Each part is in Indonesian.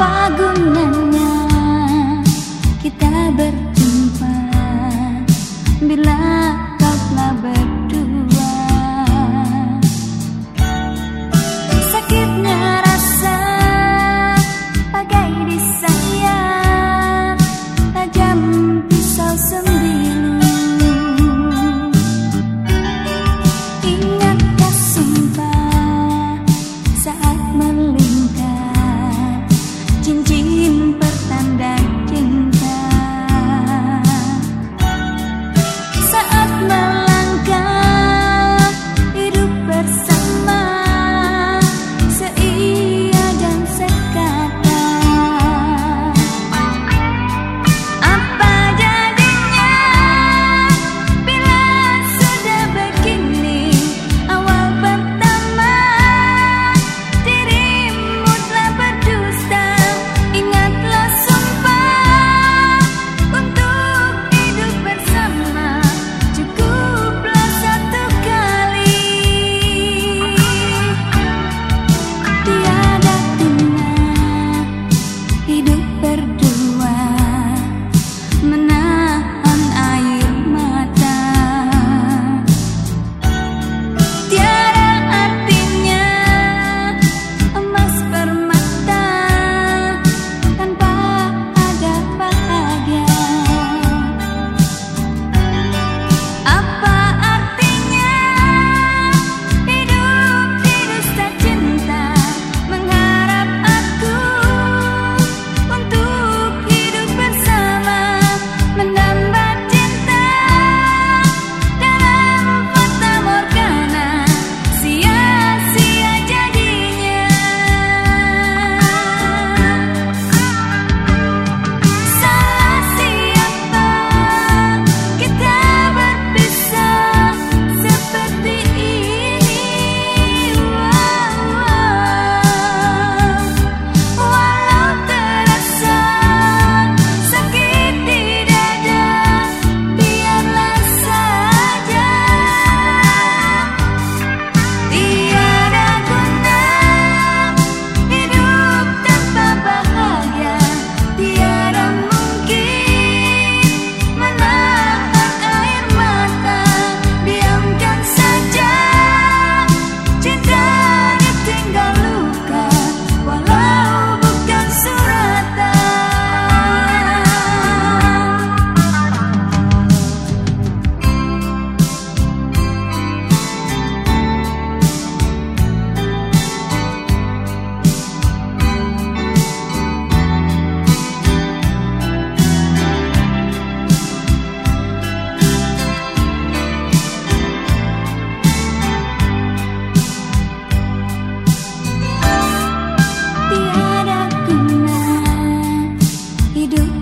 pagungan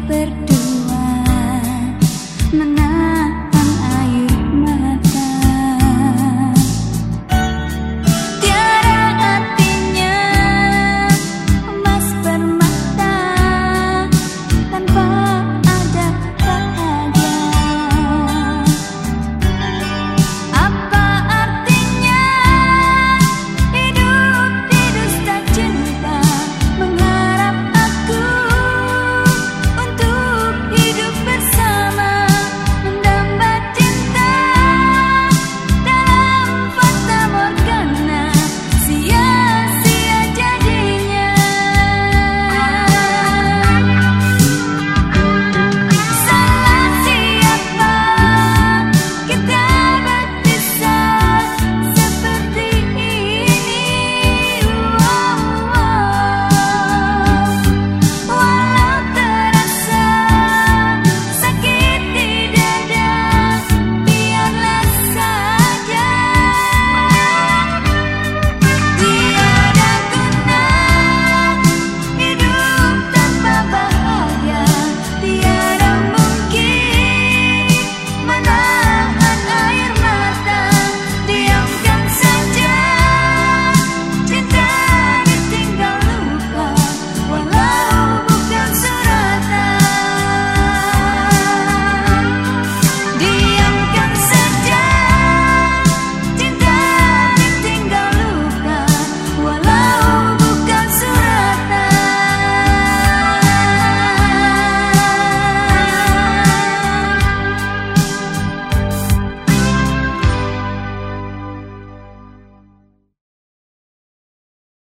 berdua.